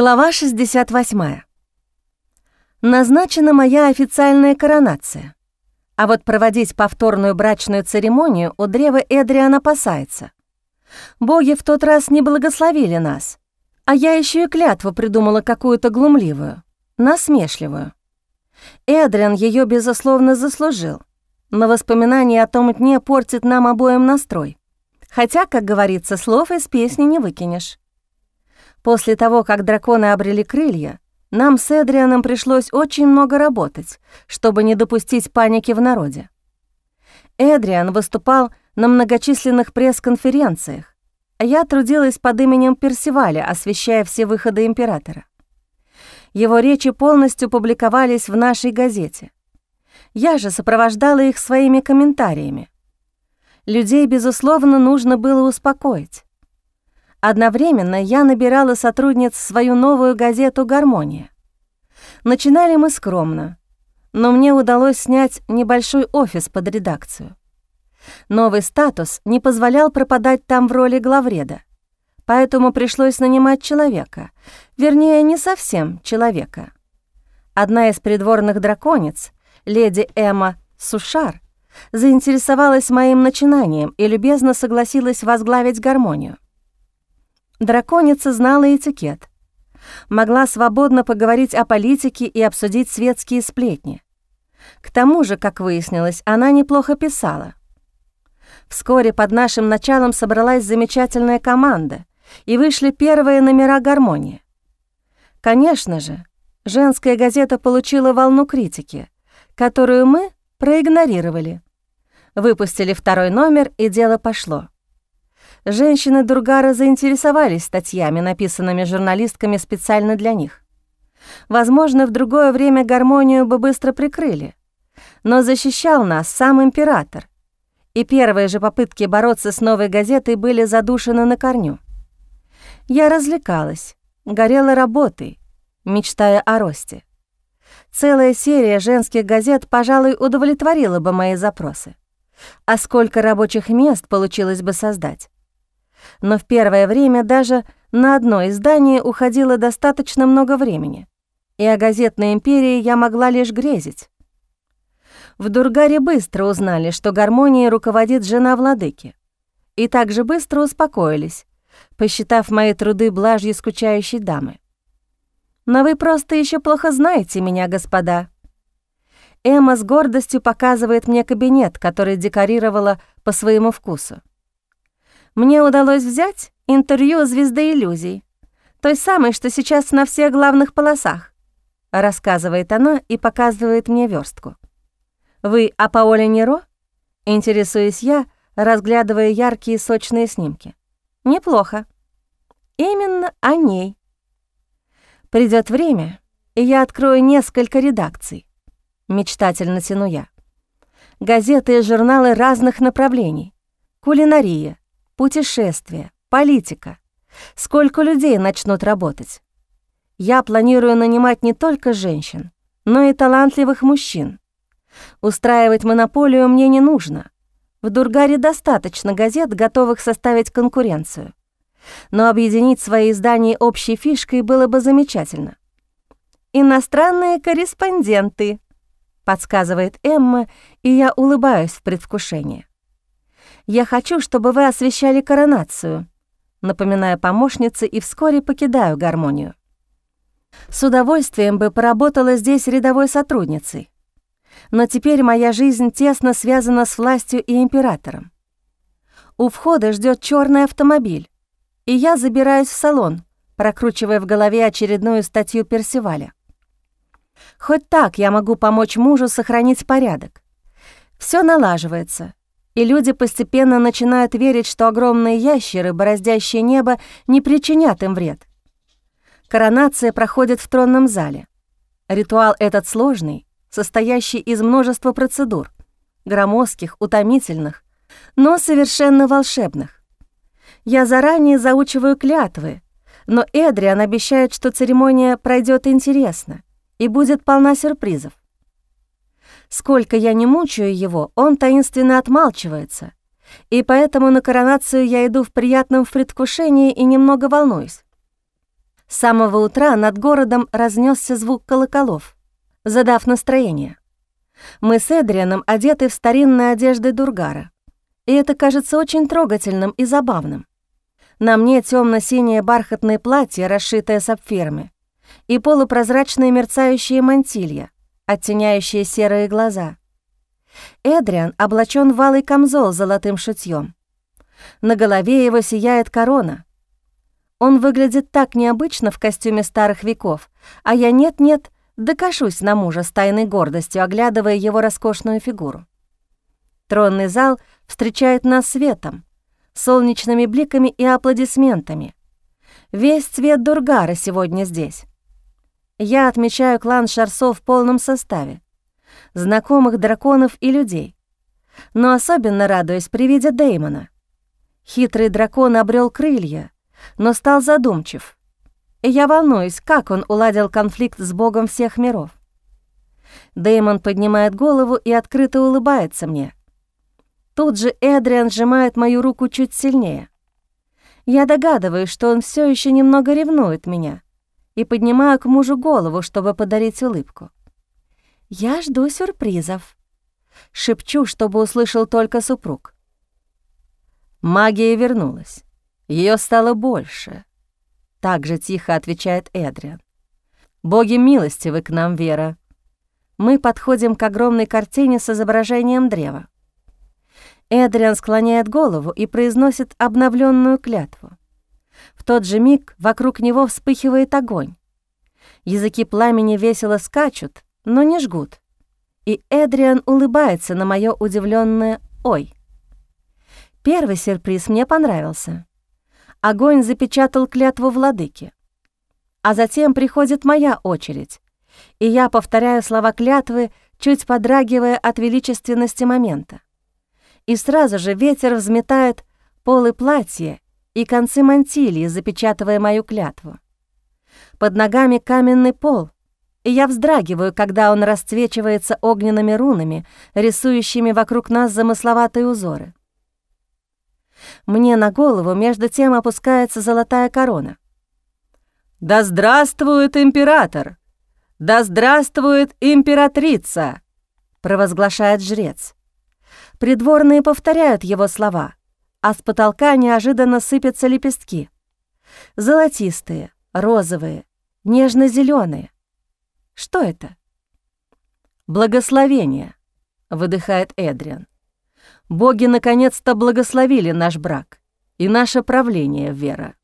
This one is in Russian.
Глава 68. Назначена моя официальная коронация. А вот проводить повторную брачную церемонию у древа Эдриан опасается. Боги в тот раз не благословили нас, а я еще и клятву придумала какую-то глумливую, насмешливую. Эдриан ее безусловно, заслужил, но воспоминание о том дне портит нам обоим настрой. Хотя, как говорится, слов из песни не выкинешь. После того, как драконы обрели крылья, нам с Эдрианом пришлось очень много работать, чтобы не допустить паники в народе. Эдриан выступал на многочисленных пресс-конференциях, а я трудилась под именем Персиваля, освещая все выходы императора. Его речи полностью публиковались в нашей газете. Я же сопровождала их своими комментариями. Людей, безусловно, нужно было успокоить. Одновременно я набирала сотрудниц свою новую газету «Гармония». Начинали мы скромно, но мне удалось снять небольшой офис под редакцию. Новый статус не позволял пропадать там в роли главреда, поэтому пришлось нанимать человека, вернее, не совсем человека. Одна из придворных драконец, леди Эмма Сушар, заинтересовалась моим начинанием и любезно согласилась возглавить гармонию. Драконица знала этикет. Могла свободно поговорить о политике и обсудить светские сплетни. К тому же, как выяснилось, она неплохо писала. Вскоре под нашим началом собралась замечательная команда, и вышли первые номера гармонии. Конечно же, женская газета получила волну критики, которую мы проигнорировали. Выпустили второй номер, и дело пошло. Женщины Дургара заинтересовались статьями, написанными журналистками специально для них. Возможно, в другое время гармонию бы быстро прикрыли, но защищал нас сам император, и первые же попытки бороться с новой газетой были задушены на корню. Я развлекалась, горела работой, мечтая о росте. Целая серия женских газет, пожалуй, удовлетворила бы мои запросы. А сколько рабочих мест получилось бы создать? Но в первое время даже на одно издание уходило достаточно много времени, и о газетной империи я могла лишь грезить. В Дургаре быстро узнали, что гармонией руководит жена владыки, и также быстро успокоились, посчитав мои труды блажью скучающей дамы. Но вы просто еще плохо знаете меня, господа. Эмма с гордостью показывает мне кабинет, который декорировала по своему вкусу. Мне удалось взять интервью звезды иллюзий, той самой, что сейчас на всех главных полосах, рассказывает она и показывает мне верстку. Вы о Паоле Неро? Интересуюсь я, разглядывая яркие сочные снимки. Неплохо. Именно о ней. Придет время, и я открою несколько редакций. Мечтательно тяну я. Газеты и журналы разных направлений. Кулинария, путешествия, политика. Сколько людей начнут работать? Я планирую нанимать не только женщин, но и талантливых мужчин. Устраивать монополию мне не нужно. В Дургаре достаточно газет, готовых составить конкуренцию. Но объединить свои издания общей фишкой было бы замечательно. «Иностранные корреспонденты», — подсказывает Эмма, и я улыбаюсь в предвкушении. «Я хочу, чтобы вы освещали коронацию», напоминая помощнице и вскоре покидаю гармонию. С удовольствием бы поработала здесь рядовой сотрудницей. Но теперь моя жизнь тесно связана с властью и императором. У входа ждет черный автомобиль, и я забираюсь в салон, прокручивая в голове очередную статью Персиваля. Хоть так я могу помочь мужу сохранить порядок. Все налаживается, и люди постепенно начинают верить, что огромные ящеры, бороздящие небо, не причинят им вред. Коронация проходит в тронном зале. Ритуал этот сложный, состоящий из множества процедур, громоздких, утомительных, но совершенно волшебных. Я заранее заучиваю клятвы, но Эдриан обещает, что церемония пройдет интересно и будет полна сюрпризов. Сколько я не мучаю его, он таинственно отмалчивается. И поэтому на коронацию я иду в приятном предвкушении и немного волнуюсь. С самого утра над городом разнесся звук колоколов, задав настроение. Мы с Эдрианом одеты в старинные одежды Дургара, и это кажется очень трогательным и забавным. На мне темно синее бархатное платье, расшитое сапфирами, и полупрозрачные мерцающие мантилья, оттеняющие серые глаза. Эдриан облачен в алый камзол с золотым шутьем. На голове его сияет корона, он выглядит так необычно в костюме старых веков, а я нет-нет, докашусь на мужа с тайной гордостью, оглядывая его роскошную фигуру. Тронный зал встречает нас светом, солнечными бликами и аплодисментами. Весь цвет Дургара сегодня здесь. Я отмечаю клан Шарсов в полном составе, знакомых драконов и людей. Но особенно радуюсь при виде Деймона. Хитрый дракон обрел крылья — но стал задумчив. Я волнуюсь, как он уладил конфликт с богом всех миров. Дэймон поднимает голову и открыто улыбается мне. Тут же Эдриан сжимает мою руку чуть сильнее. Я догадываюсь, что он все еще немного ревнует меня, и поднимаю к мужу голову, чтобы подарить улыбку. «Я жду сюрпризов», — шепчу, чтобы услышал только супруг. Магия вернулась. Ее стало больше. Так же тихо отвечает Эдриан. «Боги милостивы к нам, Вера». Мы подходим к огромной картине с изображением древа. Эдриан склоняет голову и произносит обновленную клятву. В тот же миг вокруг него вспыхивает огонь. Языки пламени весело скачут, но не жгут. И Эдриан улыбается на мое удивленное «Ой». Первый сюрприз мне понравился огонь запечатал клятву владыки. А затем приходит моя очередь, и я повторяю слова клятвы, чуть подрагивая от величественности момента. И сразу же ветер взметает полы платья и концы мантилии, запечатывая мою клятву. Под ногами каменный пол, и я вздрагиваю, когда он расцвечивается огненными рунами, рисующими вокруг нас замысловатые узоры. Мне на голову между тем опускается золотая корона. «Да здравствует император! Да здравствует императрица!» — провозглашает жрец. Придворные повторяют его слова, а с потолка неожиданно сыпятся лепестки. Золотистые, розовые, нежно зеленые Что это? «Благословение», — выдыхает Эдриан. Боги наконец-то благословили наш брак и наше правление, Вера.